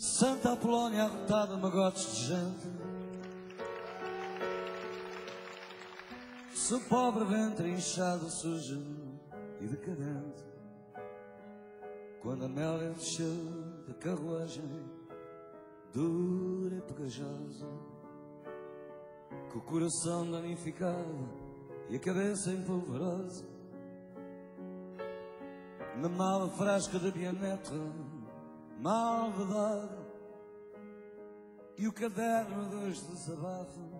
Santa Apolónia arrotada, magotes de gente. Seu pobre ventre inchado, sujo e decadente. Quando a Amélia desceu da carruagem, dura e pegajosa, com o coração danificado e a cabeça empolvorosa, na mala frasca de Bianeta, mal vedada, e o caderno dos desabafos,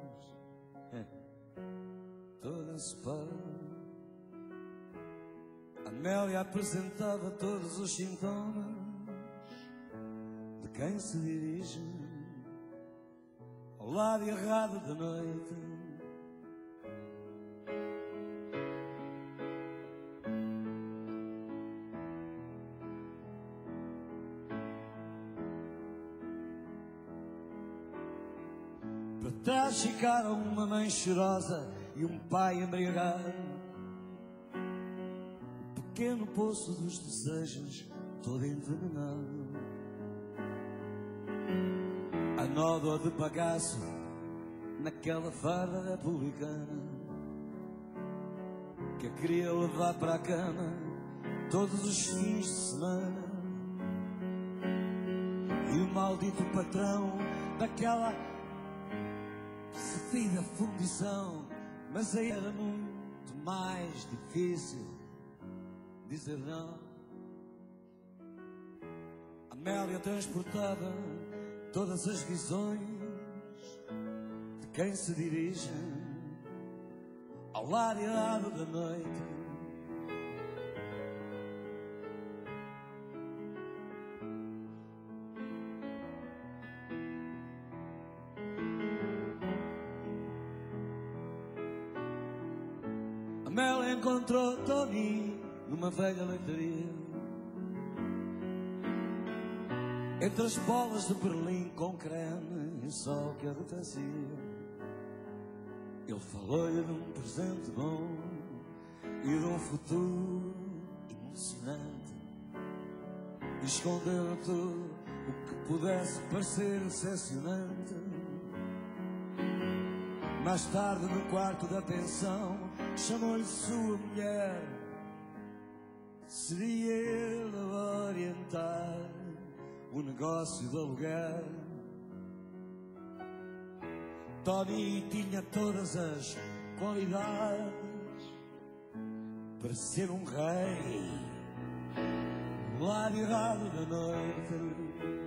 toda separada. Amélia apresentava todos os sintomas de quem se dirige ao lado errado da noite. Trás ficaram uma mãe chorosa e um pai embriagado pequeno poço dos desejos, todo envenenado. A nódoa de bagaço naquela farda republicana que a queria levar para a cama todos os fins de semana. E o maldito patrão daquela cedida fundição, mas aí era muito mais difícil dizer não. Amélia transportava todas as visões de quem se dirige ao lado da noite. Amélia encontrou Tony numa velha leitaria. Entre as bolas de Berlim com creme e sol que arrefecia. Ele falou-lhe de um presente bom e de um futuro emocionante. E escondeu tudo o que pudesse parecer decepcionante. Mais tarde, no quarto da pensão, chamou-lhe sua mulher Seria ele a orientar o negócio de aluguer. Tony tinha todas as qualidades para ser um rei lado errado da noite.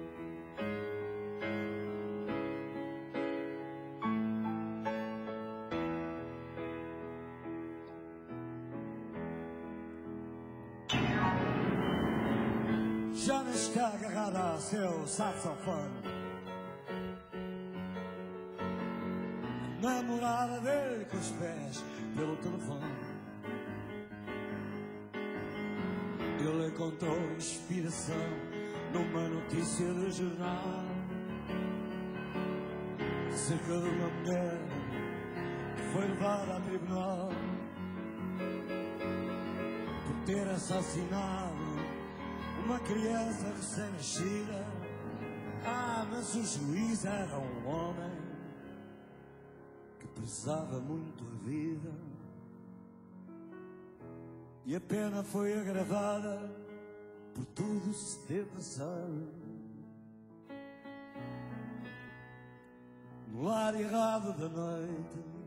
Ao seu saxofone. Namorada dele com os pés pelo telefone. Ele encontrou inspiração numa notícia de jornal. Cerca de uma mulher que foi levada a tribunal por ter assassinado uma criança recém-nascida. Ah, mas o juiz era um homem que prezava muito a vida. E a pena foi agravada por tudo se ter passado. No lado errado da noite.